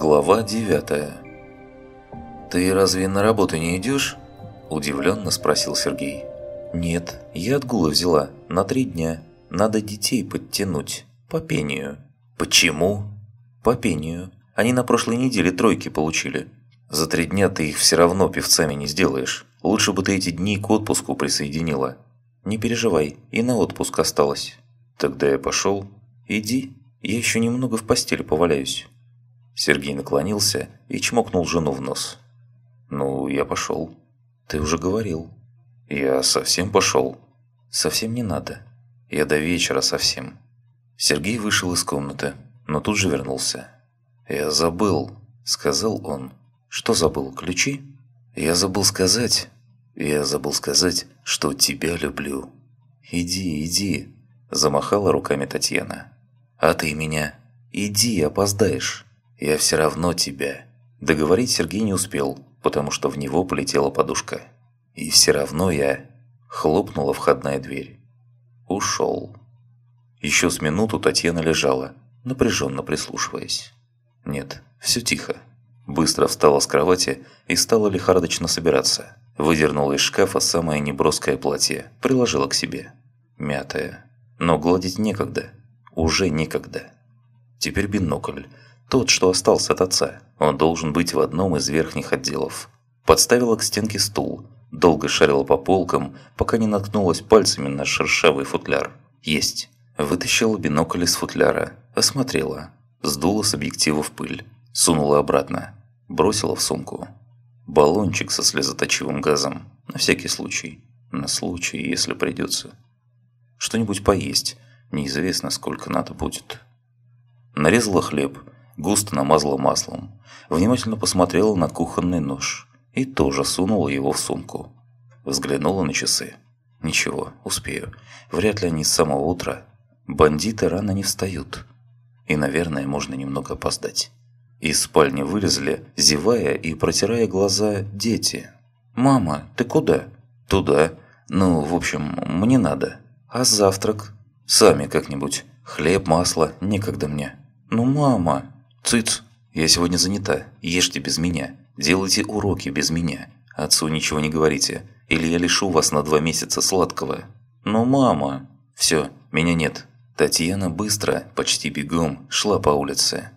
Глава 9 «Ты разве на работу не идешь?» – удивленно спросил Сергей. «Нет, я отгулы взяла, на три дня. Надо детей подтянуть. По пению». «Почему?» «По пению. Они на прошлой неделе тройки получили. За три дня ты их все равно певцами не сделаешь. Лучше бы ты эти дни к отпуску присоединила. Не переживай, и на отпуск осталось». «Тогда я пошел». «Иди, я еще немного в постели поваляюсь». Сергей наклонился и чмокнул жену в нос. «Ну, я пошел». «Ты уже говорил». «Я совсем пошел». «Совсем не надо. Я до вечера совсем». Сергей вышел из комнаты, но тут же вернулся. «Я забыл», — сказал он. «Что забыл? Ключи?» «Я забыл сказать. Я забыл сказать, что тебя люблю». «Иди, иди», — замахала руками Татьяна. «А ты меня? Иди, опоздаешь». «Я все равно тебя». Договорить Сергей не успел, потому что в него полетела подушка. «И все равно я...» Хлопнула входная дверь. Ушел. Еще с минуту Татьяна лежала, напряженно прислушиваясь. Нет, все тихо. Быстро встала с кровати и стала лихорадочно собираться. Выдернула из шкафа самое неброское платье, приложила к себе. Мятое. Но гладить некогда. Уже некогда. Теперь бинокль, тот, что остался от отца. Он должен быть в одном из верхних отделов. Подставила к стенке стул. Долго шарила по полкам, пока не наткнулась пальцами на шершавый футляр. Есть. Вытащила бинокль из футляра. Осмотрела. Сдула с объектива в пыль. Сунула обратно. Бросила в сумку. Баллончик со слезоточивым газом. На всякий случай. На случай, если придется. Что-нибудь поесть. Неизвестно, сколько надо будет. Нарезала хлеб густо намазала маслом, внимательно посмотрела на кухонный нож и тоже сунула его в сумку. Взглянула на часы. Ничего, успею. Вряд ли они с самого утра. Бандиты рано не встают. И, наверное, можно немного опоздать. Из спальни вылезли, зевая и протирая глаза, дети. «Мама, ты куда?» «Туда. Ну, в общем, мне надо. А завтрак?» «Сами как-нибудь. Хлеб, масло, некогда мне». «Ну, мама!» «Цыц! Я сегодня занята. Ешьте без меня. Делайте уроки без меня. Отцу ничего не говорите. Или я лишу вас на два месяца сладкого». «Но мама...» «Все, меня нет». Татьяна быстро, почти бегом, шла по улице.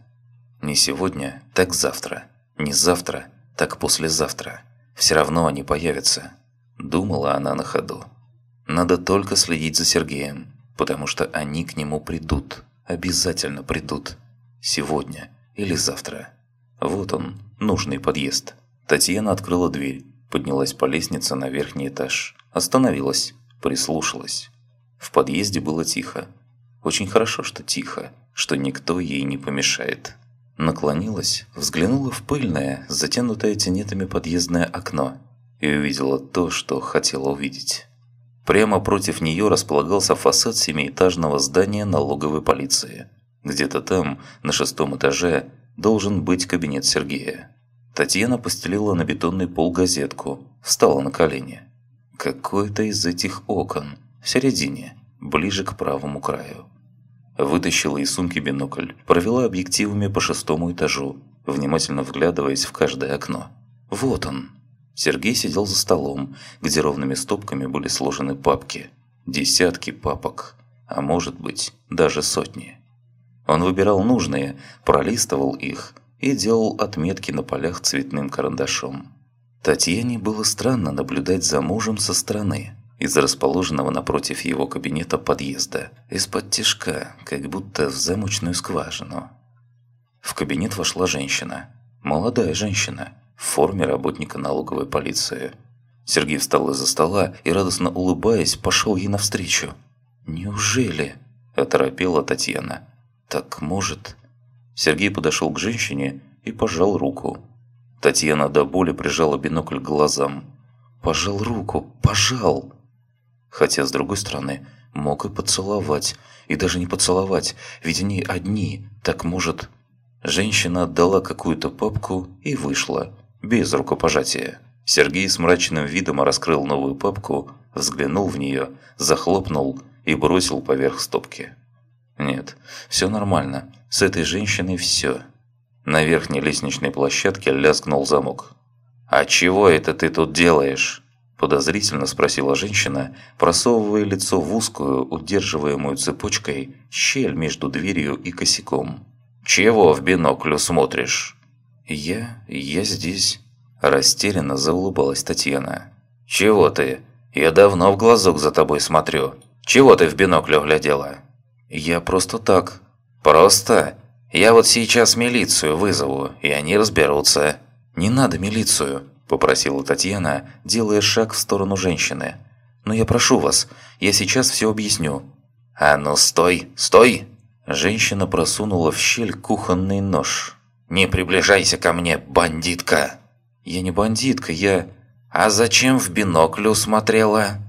Не сегодня, так завтра. Не завтра, так послезавтра. Все равно они появятся. Думала она на ходу. Надо только следить за Сергеем, потому что они к нему придут. Обязательно придут. Сегодня или завтра. Вот он, нужный подъезд. Татьяна открыла дверь, поднялась по лестнице на верхний этаж, остановилась, прислушалась. В подъезде было тихо. Очень хорошо, что тихо, что никто ей не помешает. Наклонилась, взглянула в пыльное, затянутое тенетами подъездное окно и увидела то, что хотела увидеть. Прямо против нее располагался фасад семиэтажного здания налоговой полиции – где-то там, на шестом этаже, должен быть кабинет Сергея. Татьяна постелила на бетонный пол газетку, встала на колени. Какое-то из этих окон, в середине, ближе к правому краю. Вытащила из сумки бинокль, провела объективами по шестому этажу, внимательно вглядываясь в каждое окно. Вот он. Сергей сидел за столом, где ровными стопками были сложены папки. Десятки папок, а может быть, даже сотни. Он выбирал нужные, пролистывал их и делал отметки на полях цветным карандашом. Татьяне было странно наблюдать за мужем со стороны, из расположенного напротив его кабинета подъезда, из-под тишка, как будто в замочную скважину. В кабинет вошла женщина. Молодая женщина, в форме работника налоговой полиции. Сергей встал из-за стола и, радостно улыбаясь, пошел ей навстречу. «Неужели?» – оторопела Татьяна. «Так, может...» Сергей подошел к женщине и пожал руку. Татьяна до боли прижала бинокль к глазам. «Пожал руку! Пожал!» Хотя, с другой стороны, мог и поцеловать. И даже не поцеловать, ведь они одни. Так, может... Женщина отдала какую-то папку и вышла, без рукопожатия. Сергей с мрачным видом раскрыл новую папку, взглянул в нее, захлопнул и бросил поверх стопки. Нет, все нормально. С этой женщиной все. На верхней лестничной площадке лязгнул замок. «А чего это ты тут делаешь?» Подозрительно спросила женщина, просовывая лицо в узкую, удерживаемую цепочкой, щель между дверью и косяком. «Чего в биноклю смотришь?» «Я... я здесь...» Растерянно заулыбалась Татьяна. «Чего ты? Я давно в глазок за тобой смотрю. Чего ты в бинокль глядела?» «Я просто так». «Просто? Я вот сейчас милицию вызову, и они разберутся». «Не надо милицию», – попросила Татьяна, делая шаг в сторону женщины. «Но я прошу вас, я сейчас все объясню». «А ну стой, стой!» Женщина просунула в щель кухонный нож. «Не приближайся ко мне, бандитка!» «Я не бандитка, я...» «А зачем в бинокль смотрела?»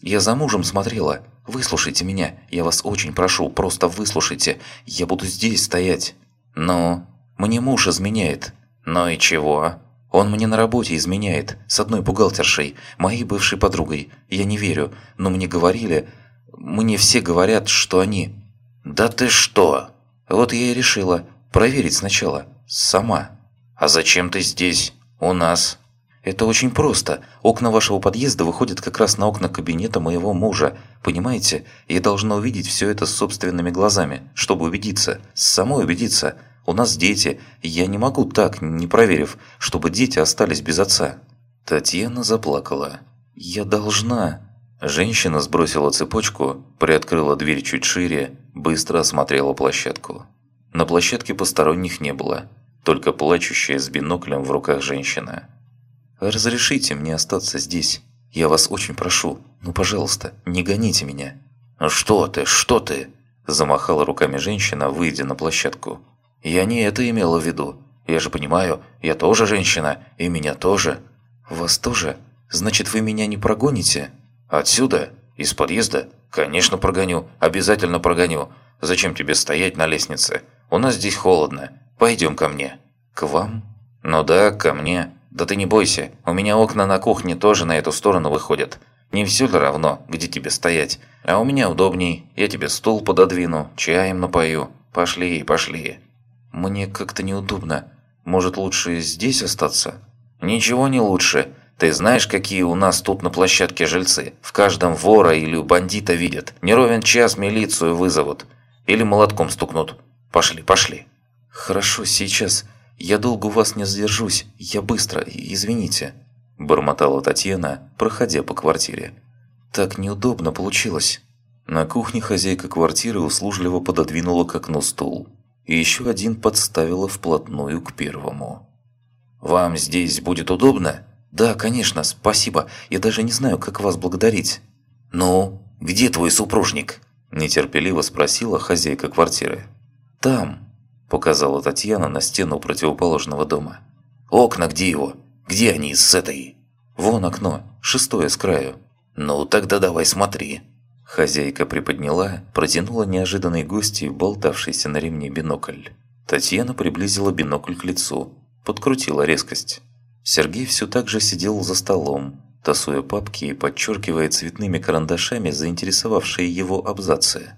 «Я за мужем смотрела. Выслушайте меня, я вас очень прошу, просто выслушайте. Я буду здесь стоять». «Ну?» «Мне муж изменяет». «Ну и чего?» «Он мне на работе изменяет, с одной бухгалтершей, моей бывшей подругой. Я не верю, но мне говорили... Мне все говорят, что они...» «Да ты что?» «Вот я и решила проверить сначала, сама». «А зачем ты здесь?» «У нас». «Это очень просто. Окна вашего подъезда выходят как раз на окна кабинета моего мужа. Понимаете? Я должна увидеть все это собственными глазами, чтобы убедиться. Самой убедиться. У нас дети. Я не могу так, не проверив, чтобы дети остались без отца». Татьяна заплакала. «Я должна». Женщина сбросила цепочку, приоткрыла дверь чуть шире, быстро осмотрела площадку. На площадке посторонних не было только плачущая с биноклем в руках женщина. «Разрешите мне остаться здесь. Я вас очень прошу. Ну, пожалуйста, не гоните меня». «Ну «Что ты, что ты?» Замахала руками женщина, выйдя на площадку. «Я не это имела в виду. Я же понимаю, я тоже женщина, и меня тоже». «Вас тоже? Значит, вы меня не прогоните?» «Отсюда? Из подъезда? Конечно, прогоню. Обязательно прогоню. Зачем тебе стоять на лестнице? У нас здесь холодно. Пойдем ко мне». «К вам?» «Ну да, ко мне. Да ты не бойся, у меня окна на кухне тоже на эту сторону выходят. Не все ли равно, где тебе стоять? А у меня удобней. Я тебе стул пододвину, чаем напою. Пошли, пошли». «Мне как-то неудобно. Может, лучше здесь остаться?» «Ничего не лучше. Ты знаешь, какие у нас тут на площадке жильцы? В каждом вора или бандита видят. Не ровен час милицию вызовут. Или молотком стукнут. Пошли, пошли». «Хорошо, сейчас. Я долго у вас не задержусь. Я быстро, извините», – бормотала Татьяна, проходя по квартире. «Так неудобно получилось». На кухне хозяйка квартиры услужливо пододвинула к окну стул. И еще один подставила вплотную к первому. «Вам здесь будет удобно?» «Да, конечно, спасибо. Я даже не знаю, как вас благодарить». «Ну, где твой супружник?» – нетерпеливо спросила хозяйка квартиры. «Там», Показала Татьяна на стену противоположного дома. «Окна где его? Где они с этой?» «Вон окно, шестое с краю». «Ну, тогда давай смотри». Хозяйка приподняла, протянула неожиданной гости, болтавшийся на ремне бинокль. Татьяна приблизила бинокль к лицу, подкрутила резкость. Сергей все так же сидел за столом, тасуя папки и подчеркивая цветными карандашами заинтересовавшие его абзацы.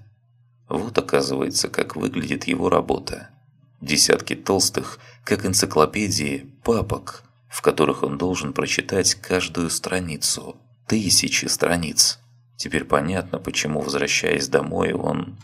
Вот оказывается, как выглядит его работа. Десятки толстых, как энциклопедии, папок, в которых он должен прочитать каждую страницу. Тысячи страниц. Теперь понятно, почему, возвращаясь домой, он...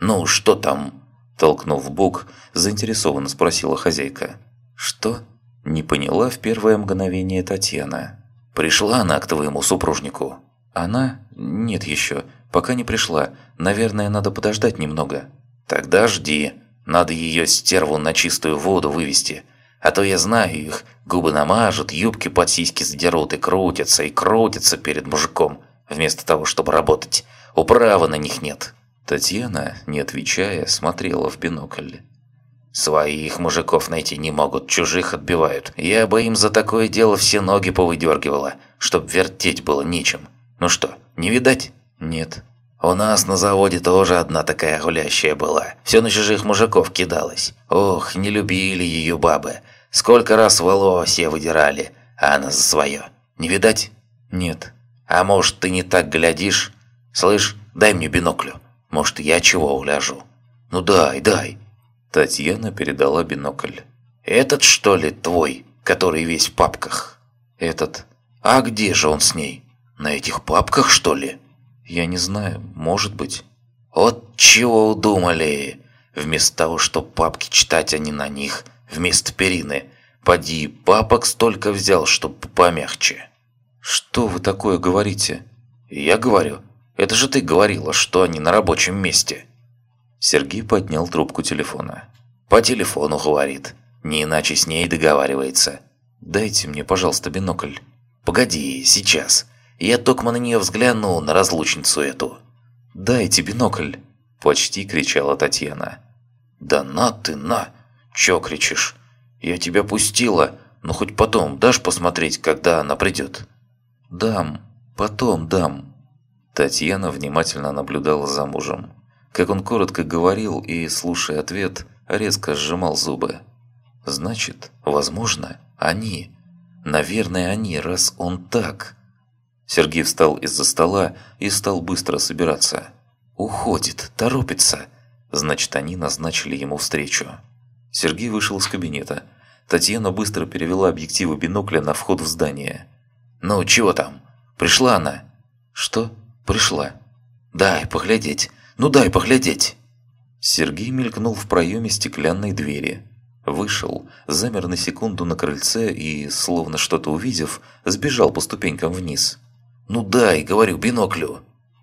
«Ну, что там?» Толкнув бок, заинтересованно спросила хозяйка. «Что?» Не поняла в первое мгновение Татьяна. «Пришла она к твоему супружнику?» «Она? Нет еще. Пока не пришла. Наверное, надо подождать немного». «Тогда жди. Надо ее стерву на чистую воду вывести. А то я знаю их, губы намажут, юбки под сиськи задерут и крутятся, и крутятся перед мужиком, вместо того, чтобы работать. Управы на них нет». Татьяна, не отвечая, смотрела в бинокль. «Своих мужиков найти не могут, чужих отбивают. Я бы им за такое дело все ноги повыдергивала, чтоб вертеть было нечем. Ну что, не видать?» «Нет», у нас на заводе тоже одна такая гулящая была. Все на чужих мужиков кидалась. Ох, не любили ее бабы. Сколько раз волосья выдирали, а она за свое. Не видать? Нет. А может, ты не так глядишь? Слышь, дай мне биноклю. Может, я чего угляжу? Ну дай, дай. Татьяна передала бинокль. Этот, что ли, твой, который весь в папках?» «Этот. А где же он с ней? На этих папках, что ли?» «Я не знаю, может быть». «Вот чего удумали! Вместо того, чтобы папки читать, они на них, вместо перины. Поди, папок столько взял, чтоб помягче». «Что вы такое говорите?» «Я говорю. Это же ты говорила, что они на рабочем месте». Сергей поднял трубку телефона. «По телефону говорит. Не иначе с ней договаривается. Дайте мне, пожалуйста, бинокль». «Погоди, сейчас. Я только на нее взгляну, на разлучницу эту». «Дайте бинокль!» – почти кричала Татьяна. «Да на ты, на! Чё кричишь? Я тебя пустила, но хоть потом дашь посмотреть, когда она придет?» «Дам, потом дам». Татьяна внимательно наблюдала за мужем. Как он коротко говорил и, слушая ответ, резко сжимал зубы. «Значит, возможно, они. Наверное, они, раз он так». Сергей встал из-за стола и стал быстро собираться. «Уходит, торопится!» Значит, они назначили ему встречу. Сергей вышел из кабинета. Татьяна быстро перевела объективы бинокля на вход в здание. «Ну, чего там? Пришла она?» «Что? Пришла?» «Дай поглядеть! Ну дай поглядеть!» Сергей мелькнул в проеме стеклянной двери. Вышел, замер на секунду на крыльце и, словно что-то увидев, сбежал по ступенькам вниз. «Ну дай, говорю, биноклю!»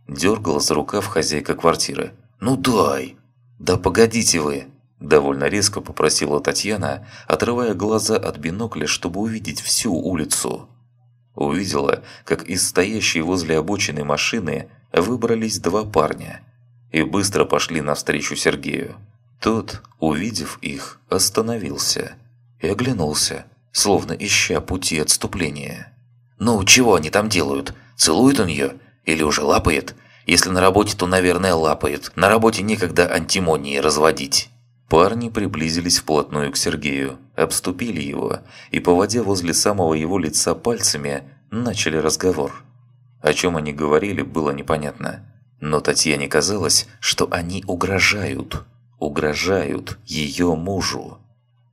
Дергала за рукав хозяйка квартиры. «Ну дай!» «Да погодите вы!» Довольно резко попросила Татьяна, отрывая глаза от бинокля, чтобы увидеть всю улицу. Увидела, как из стоящей возле обочины машины выбрались два парня и быстро пошли навстречу Сергею. Тот, увидев их, остановился и оглянулся, словно ища пути отступления. «Ну, чего они там делают? Целует он ее? Или уже лапает? Если на работе, то, наверное, лапает. На работе некогда антимонии разводить». Парни приблизились вплотную к Сергею, обступили его и, поводя возле самого его лица пальцами, начали разговор. О чем они говорили, было непонятно. Но Татьяне казалось, что они угрожают. Угрожают ее мужу.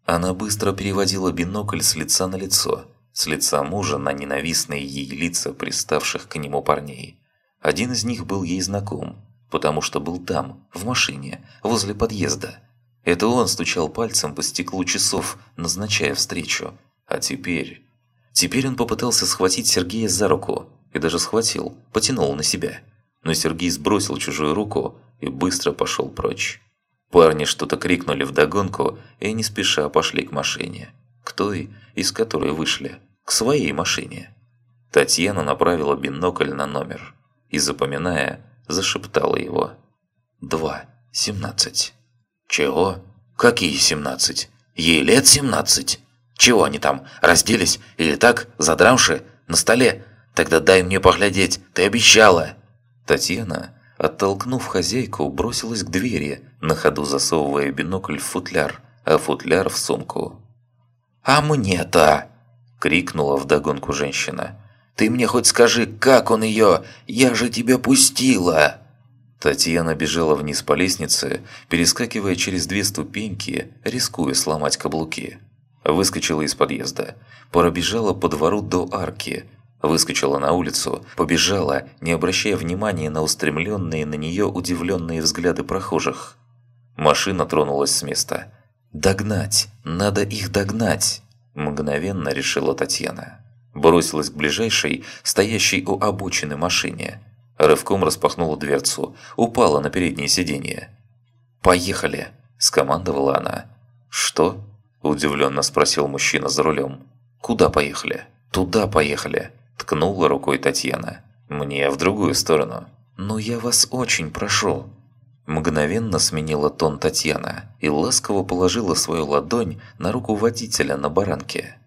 Она быстро переводила бинокль с лица на лицо, с лица мужа на ненавистные ей лица приставших к нему парней. Один из них был ей знаком, потому что был там, в машине, возле подъезда. Это он стучал пальцем по стеклу часов, назначая встречу. А теперь... Теперь он попытался схватить Сергея за руку, и даже схватил, потянул на себя. Но Сергей сбросил чужую руку и быстро пошел прочь. Парни что-то крикнули вдогонку и не спеша пошли к машине. К той, из которой вышли к своей машине. Татьяна направила бинокль на номер и, запоминая, зашептала его. «Два. Семнадцать». «Чего? Какие семнадцать? Ей лет семнадцать? Чего они там, разделись? Или так, задрамши? На столе? Тогда дай мне поглядеть, ты обещала!» Татьяна, оттолкнув хозяйку, бросилась к двери, на ходу засовывая бинокль в футляр, а футляр в сумку. «А мне-то!» – крикнула вдогонку женщина. «Ты мне хоть скажи, как он ее? Я же тебя пустила!» Татьяна бежала вниз по лестнице, перескакивая через две ступеньки, рискуя сломать каблуки. Выскочила из подъезда, пробежала по двору до арки, выскочила на улицу, побежала, не обращая внимания на устремленные на нее удивленные взгляды прохожих. Машина тронулась с места. «Догнать! Надо их догнать!» – мгновенно решила Татьяна. Бросилась к ближайшей, стоящей у обочины машине. Рывком распахнула дверцу, упала на переднее сиденье. «Поехали!» – скомандовала она. «Что?» – удивленно спросил мужчина за рулем. «Куда поехали?» «Туда поехали!» – ткнула рукой Татьяна. «Мне в другую сторону». «Ну я вас очень прошу!» Мгновенно сменила тон Татьяна и ласково положила свою ладонь на руку водителя на баранке.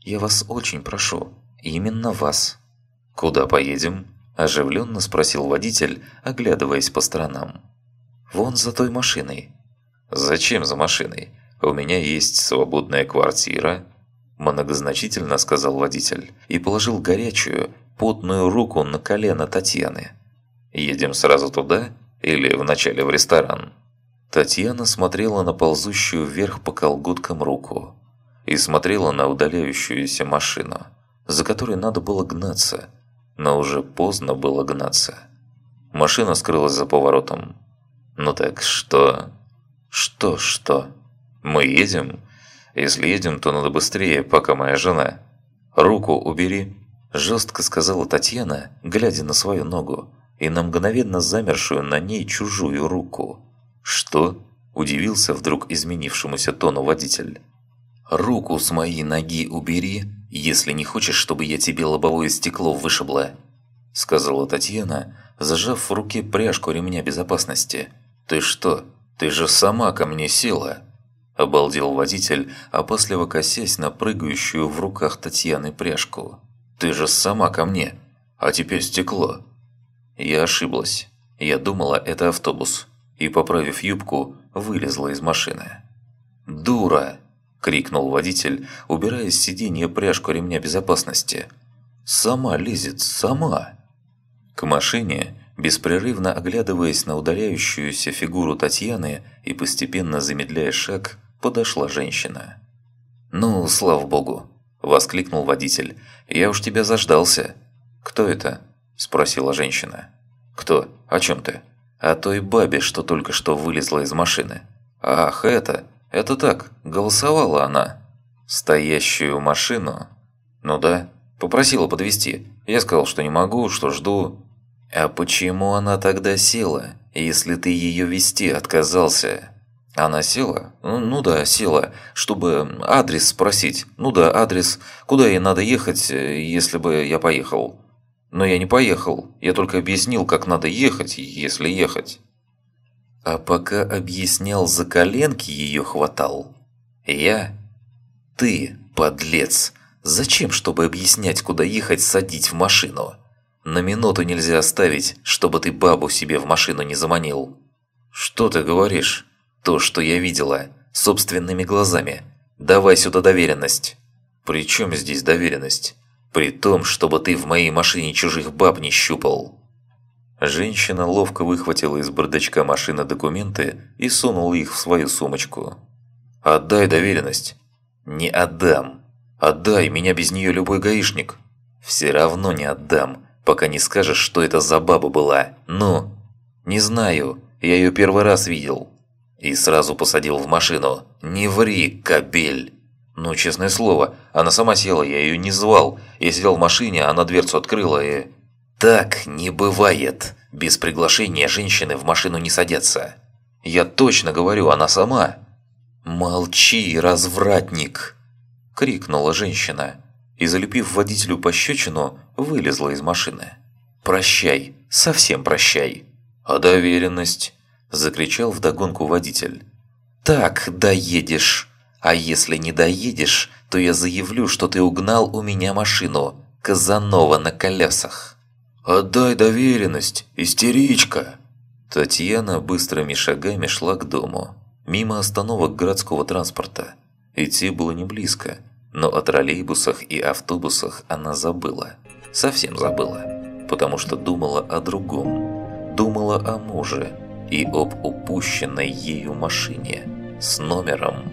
«Я вас очень прошу. Именно вас». «Куда поедем?» – оживленно спросил водитель, оглядываясь по сторонам. «Вон за той машиной». «Зачем за машиной? У меня есть свободная квартира». Многозначительно сказал водитель и положил горячую, потную руку на колено Татьяны. «Едем сразу туда?» Или вначале в ресторан?» Татьяна смотрела на ползущую вверх по колготкам руку. и смотрела на удаляющуюся машину, за которой надо было гнаться, но уже поздно было гнаться. Машина скрылась за поворотом. «Ну так что?» «Что, что? Мы едем?» «Если едем, то надо быстрее, пока моя жена». «Руку убери», – жестко сказала Татьяна, глядя на свою ногу, и на мгновенно замершую на ней чужую руку. «Что?» – удивился вдруг изменившемуся тону водитель. «Руку с моей ноги убери, если не хочешь, чтобы я тебе лобовое стекло вышибла», – сказала Татьяна, зажав в руке пряжку ремня безопасности. «Ты что, ты же сама ко мне села!» Обалдел водитель, опасливо косясь на прыгающую в руках Татьяны пряжку. «Ты же сама ко мне, а теперь стекло!» Я ошиблась. Я думала, это автобус. И, поправив юбку, вылезла из машины. «Дура!» – крикнул водитель, убирая с сиденья пряжку ремня безопасности. «Сама лезет, сама!» К машине, беспрерывно оглядываясь на удаляющуюся фигуру Татьяны и постепенно замедляя шаг, подошла женщина. «Ну, слава богу!» – воскликнул водитель. «Я уж тебя заждался!» «Кто это?» – спросила женщина. «Кто? О чем ты?» «О той бабе, что только что вылезла из машины». «Ах, это! Это так, голосовала она». «Стоящую машину?» «Ну да, попросила подвезти. Я сказал, что не могу, что жду». «А почему она тогда села, если ты ее вести отказался?» Она села? Ну да, села, чтобы адрес спросить. Ну да, адрес, куда ей надо ехать, если бы я поехал. Но я не поехал, я только объяснил, как надо ехать, если ехать. А пока объяснял, за коленки ее хватал. Я? Ты, подлец, зачем, чтобы объяснять, куда ехать, садить в машину? На минуту нельзя оставить, чтобы ты бабу себе в машину не заманил. Что ты говоришь? То, что я видела, собственными глазами. Давай сюда доверенность. При чем здесь доверенность? При том, чтобы ты в моей машине чужих баб не щупал. Женщина ловко выхватила из бардачка машины документы и сунула их в свою сумочку. «Отдай доверенность». «Не отдам. Отдай, меня без нее любой гаишник». «Все равно не отдам, пока не скажешь, что это за баба была. Ну?» «Не знаю. Я ее первый раз видел». И сразу посадил в машину. «Не ври, кобель!» Ну, честное слово, она сама села, я ее не звал. Я сидел в машине, она дверцу открыла и... Так не бывает. Без приглашения женщины в машину не садятся. Я точно говорю, она сама. «Молчи, развратник!» – крикнула женщина и, залепив водителю пощечину, вылезла из машины. «Прощай, совсем прощай!» «А доверенность?» Закричал вдогонку водитель. «Так, доедешь. А если не доедешь, то я заявлю, что ты угнал у меня машину. Казанова на колесах». «Отдай доверенность, истеричка!» Татьяна быстрыми шагами шла к дому, мимо остановок городского транспорта. Идти было не близко, но о троллейбусах и автобусах она забыла. Совсем забыла, потому что думала о другом. Думала о муже, и об упущенной ею машине с номером